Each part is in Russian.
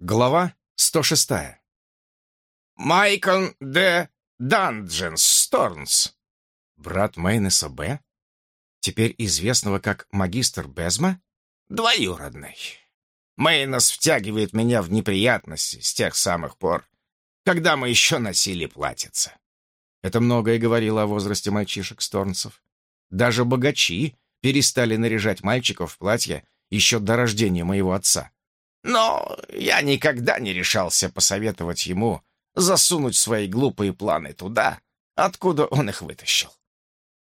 Глава 106. Майкон де Дандженс Сторнс. Брат Мейнеса Б? Теперь известного как магистр Безма? Двоюродный. Мейнес втягивает меня в неприятности с тех самых пор, когда мы еще носили платьице. Это многое говорило о возрасте мальчишек Сторнсов. Даже богачи перестали наряжать мальчиков в платья еще до рождения моего отца. Но я никогда не решался посоветовать ему засунуть свои глупые планы туда, откуда он их вытащил.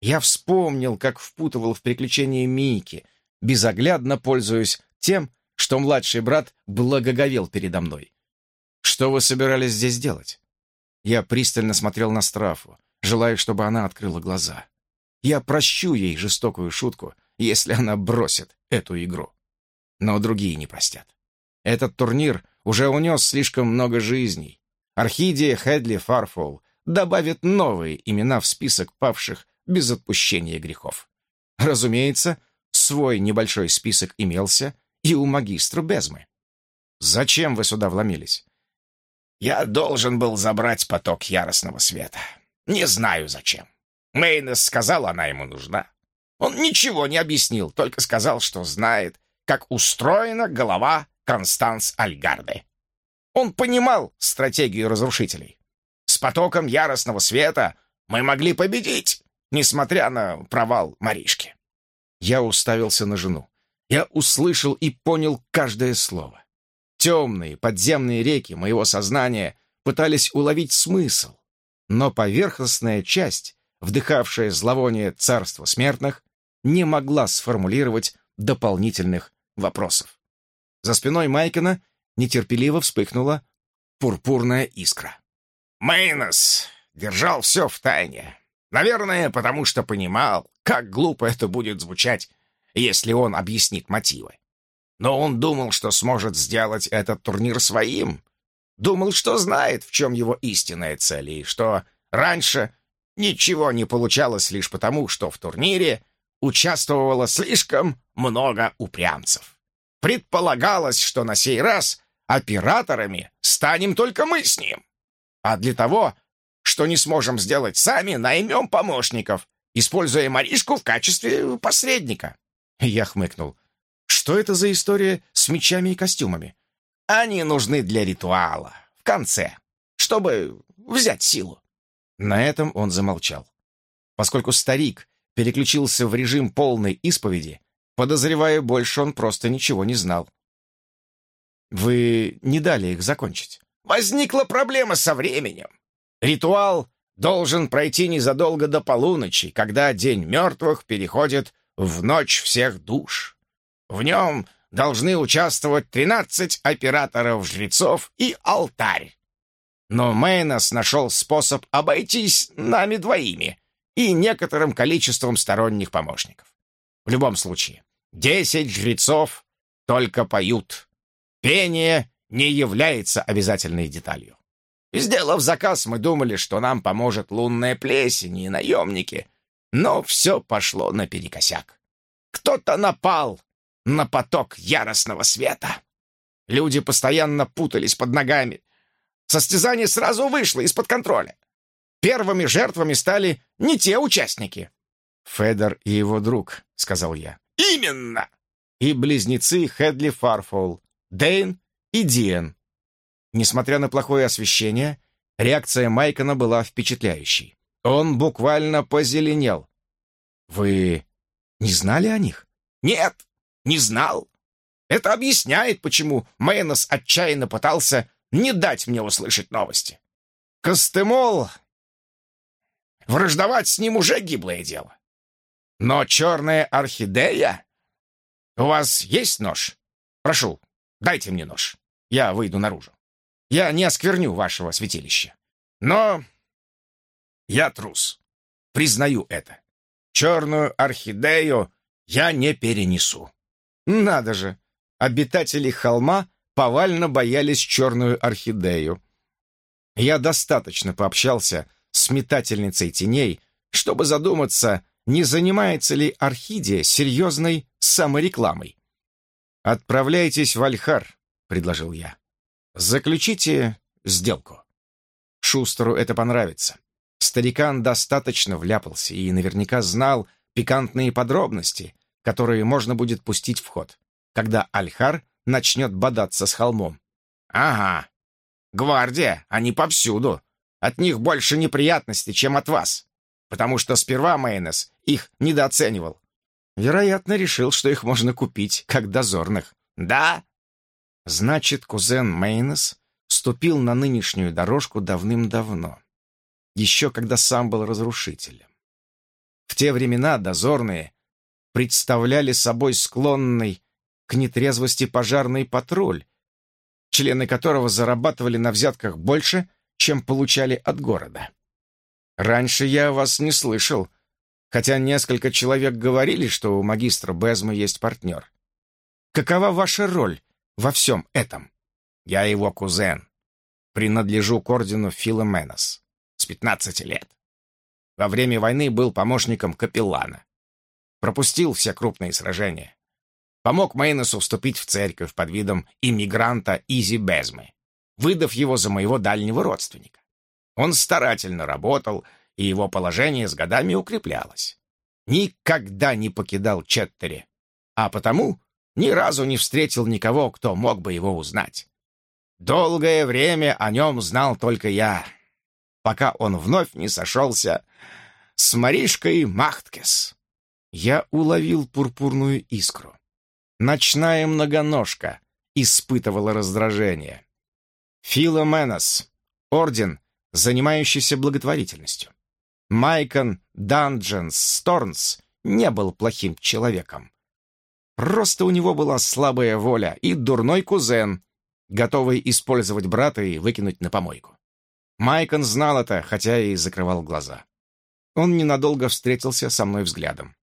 Я вспомнил, как впутывал в приключения Мики, безоглядно пользуясь тем, что младший брат благоговел передо мной. «Что вы собирались здесь делать?» Я пристально смотрел на Страфу, желая, чтобы она открыла глаза. Я прощу ей жестокую шутку, если она бросит эту игру. Но другие не простят. Этот турнир уже унес слишком много жизней. Орхидия Хедли Фарфол добавит новые имена в список павших без отпущения грехов. Разумеется, свой небольшой список имелся и у магистра Безмы. Зачем вы сюда вломились? Я должен был забрать поток яростного света. Не знаю зачем. Мейнес сказал, она ему нужна. Он ничего не объяснил, только сказал, что знает, как устроена голова Констанс Альгарде. Он понимал стратегию разрушителей. С потоком яростного света мы могли победить, несмотря на провал Маришки. Я уставился на жену. Я услышал и понял каждое слово. Темные подземные реки моего сознания пытались уловить смысл, но поверхностная часть, вдыхавшая зловоние царства смертных, не могла сформулировать дополнительных вопросов. За спиной Майкена нетерпеливо вспыхнула пурпурная искра. Мейнос держал все в тайне. Наверное, потому что понимал, как глупо это будет звучать, если он объяснит мотивы. Но он думал, что сможет сделать этот турнир своим. Думал, что знает, в чем его истинная цель, и что раньше ничего не получалось лишь потому, что в турнире участвовало слишком много упрямцев. Предполагалось, что на сей раз операторами станем только мы с ним. А для того, что не сможем сделать сами, наймем помощников, используя Маришку в качестве посредника. Я хмыкнул. Что это за история с мечами и костюмами? Они нужны для ритуала, в конце, чтобы взять силу. На этом он замолчал. Поскольку старик переключился в режим полной исповеди, Подозреваю, больше он просто ничего не знал. Вы не дали их закончить. Возникла проблема со временем. Ритуал должен пройти незадолго до полуночи, когда День мертвых переходит в Ночь всех душ. В нем должны участвовать 13 операторов-жрецов и алтарь. Но Мейнос нашел способ обойтись нами двоими и некоторым количеством сторонних помощников. В любом случае, Десять жрецов только поют. Пение не является обязательной деталью. Сделав заказ, мы думали, что нам поможет лунная плесень и наемники, но все пошло наперекосяк. Кто-то напал на поток яростного света. Люди постоянно путались под ногами. Состязание сразу вышло из-под контроля. Первыми жертвами стали не те участники. «Федор и его друг», — сказал я. Именно!» И близнецы Хедли Фарфол, Дейн и Диэн. Несмотря на плохое освещение, реакция Майкона была впечатляющей. Он буквально позеленел. «Вы не знали о них?» «Нет, не знал. Это объясняет, почему Мейнос отчаянно пытался не дать мне услышать новости. Костемол... Враждовать с ним уже гиблое дело. Но черная орхидея? У вас есть нож? Прошу, дайте мне нож. Я выйду наружу. Я не оскверню вашего святилища. Но я трус. Признаю это. Черную орхидею я не перенесу. Надо же! Обитатели холма повально боялись черную орхидею. Я достаточно пообщался с метательницей теней, чтобы задуматься, не занимается ли Орхидия серьезной саморекламой. «Отправляйтесь в Альхар», — предложил я. Заключите сделку. Шустеру это понравится. Старикан достаточно вляпался и наверняка знал пикантные подробности, которые можно будет пустить в ход, когда Альхар начнет бодаться с холмом. «Ага. Гвардия, они повсюду. От них больше неприятностей, чем от вас. Потому что сперва Мейнес их недооценивал. Вероятно, решил, что их можно купить, как дозорных. Да? Значит, кузен Мейнес ступил на нынешнюю дорожку давным-давно. Еще когда сам был разрушителем. В те времена дозорные представляли собой склонный к нетрезвости пожарный патруль, члены которого зарабатывали на взятках больше, чем получали от города. Раньше я вас не слышал, хотя несколько человек говорили, что у магистра Безма есть партнер. Какова ваша роль во всем этом? Я его кузен. Принадлежу к ордену Филоменос с 15 лет. Во время войны был помощником капеллана. Пропустил все крупные сражения. Помог Мейносу вступить в церковь под видом иммигранта Изи Безмы, выдав его за моего дальнего родственника. Он старательно работал, и его положение с годами укреплялось. Никогда не покидал Четтери, а потому ни разу не встретил никого, кто мог бы его узнать. Долгое время о нем знал только я, пока он вновь не сошелся с Маришкой Махткес. Я уловил пурпурную искру. Ночная многоножка испытывала раздражение. Филоменос, орден, занимающийся благотворительностью. Майкон Дандженс Сторнс не был плохим человеком. Просто у него была слабая воля и дурной кузен, готовый использовать брата и выкинуть на помойку. Майкон знал это, хотя и закрывал глаза. Он ненадолго встретился со мной взглядом.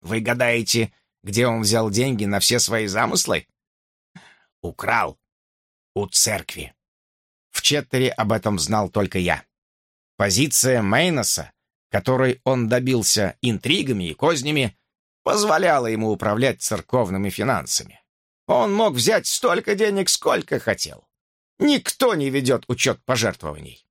«Вы гадаете, где он взял деньги на все свои замыслы?» «Украл. У церкви. Четтере об этом знал только я. Позиция Мейноса, которой он добился интригами и кознями, позволяла ему управлять церковными финансами. Он мог взять столько денег, сколько хотел. Никто не ведет учет пожертвований.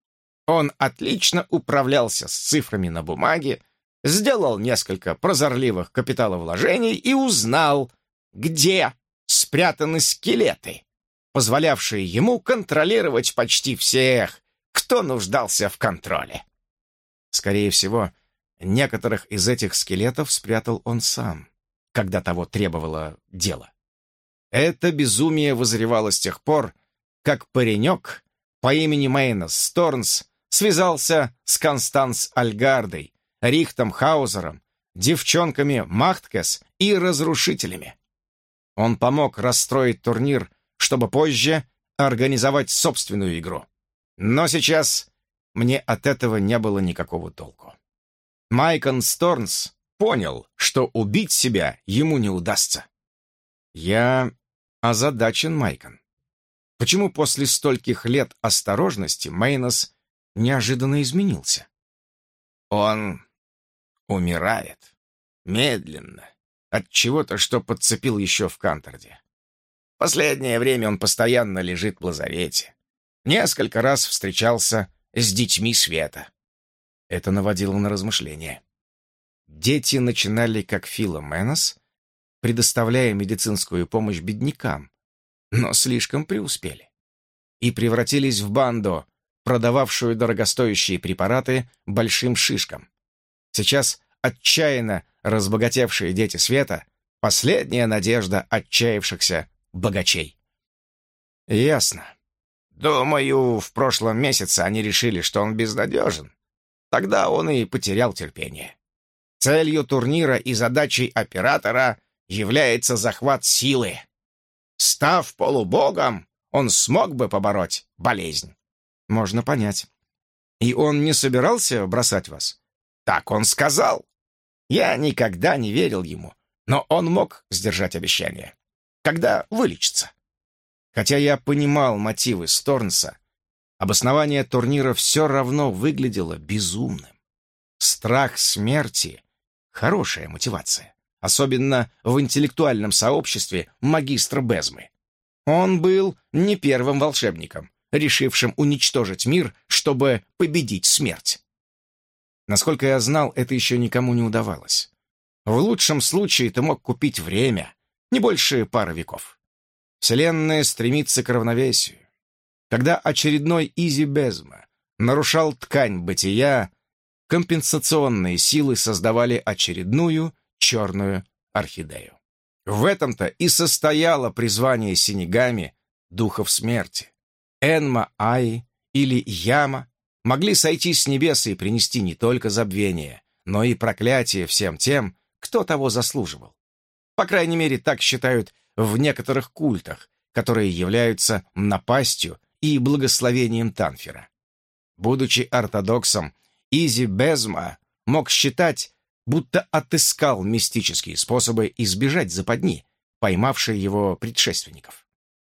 Он отлично управлялся с цифрами на бумаге, сделал несколько прозорливых капиталовложений и узнал, где спрятаны скелеты позволявшие ему контролировать почти всех, кто нуждался в контроле. Скорее всего, некоторых из этих скелетов спрятал он сам, когда того требовало дело. Это безумие возревало с тех пор, как паренек по имени Мейнос Сторнс связался с Констанс Альгардой, Рихтом Хаузером, девчонками Махткес и разрушителями. Он помог расстроить турнир чтобы позже организовать собственную игру. Но сейчас мне от этого не было никакого толку. Майкон Сторнс понял, что убить себя ему не удастся. Я озадачен, Майкон. Почему после стольких лет осторожности Мейнос неожиданно изменился? Он умирает. Медленно. От чего-то, что подцепил еще в Канторде. Последнее время он постоянно лежит в лазарете. Несколько раз встречался с детьми Света. Это наводило на размышления. Дети начинали, как Филоменос, предоставляя медицинскую помощь беднякам, но слишком преуспели. И превратились в банду, продававшую дорогостоящие препараты большим шишкам. Сейчас отчаянно разбогатевшие дети Света — последняя надежда отчаявшихся богачей. Ясно. Думаю, в прошлом месяце они решили, что он безнадежен. Тогда он и потерял терпение. Целью турнира и задачей оператора является захват силы. Став полубогом, он смог бы побороть болезнь. Можно понять. И он не собирался бросать вас? Так он сказал. Я никогда не верил ему, но он мог сдержать обещание когда вылечится. Хотя я понимал мотивы Сторнса, обоснование турнира все равно выглядело безумным. Страх смерти — хорошая мотивация, особенно в интеллектуальном сообществе магистра Безмы. Он был не первым волшебником, решившим уничтожить мир, чтобы победить смерть. Насколько я знал, это еще никому не удавалось. В лучшем случае ты мог купить время, не больше пары веков. Вселенная стремится к равновесию. Когда очередной Изи Безма нарушал ткань бытия, компенсационные силы создавали очередную черную орхидею. В этом-то и состояло призвание Синегами духов смерти. Энма Ай или Яма могли сойти с небес и принести не только забвение, но и проклятие всем тем, кто того заслуживал. По крайней мере, так считают в некоторых культах, которые являются напастью и благословением Танфера. Будучи ортодоксом, Изи Безма мог считать, будто отыскал мистические способы избежать западни, поймавшей его предшественников.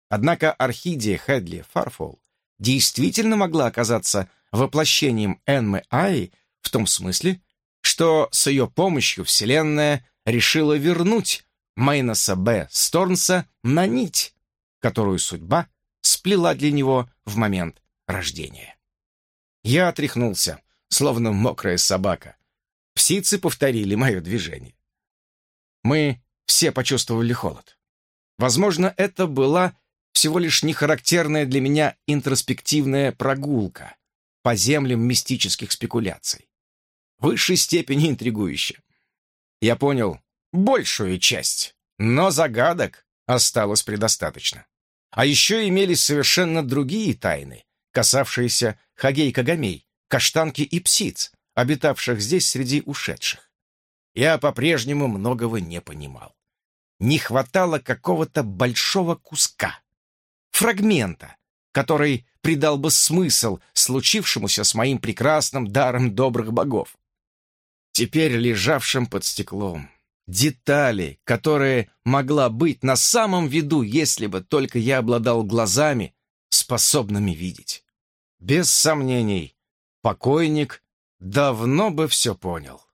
Однако орхидея Хедли Фарфол действительно могла оказаться воплощением Энмы Аи в том смысле, что с ее помощью Вселенная решила вернуть Мейноса Б. Сторнса на нить, которую судьба сплела для него в момент рождения. Я отряхнулся, словно мокрая собака. Псицы повторили мое движение. Мы все почувствовали холод. Возможно, это была всего лишь нехарактерная для меня интроспективная прогулка по землям мистических спекуляций. В высшей степени интригующе. Я понял большую часть, но загадок осталось предостаточно. А еще имелись совершенно другие тайны, касавшиеся Хагей-Кагамей, Каштанки и Псиц, обитавших здесь среди ушедших. Я по-прежнему многого не понимал. Не хватало какого-то большого куска, фрагмента, который придал бы смысл случившемуся с моим прекрасным даром добрых богов. Теперь лежавшим под стеклом, детали, которые могла быть на самом виду, если бы только я обладал глазами, способными видеть. Без сомнений, покойник давно бы все понял.